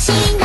flashing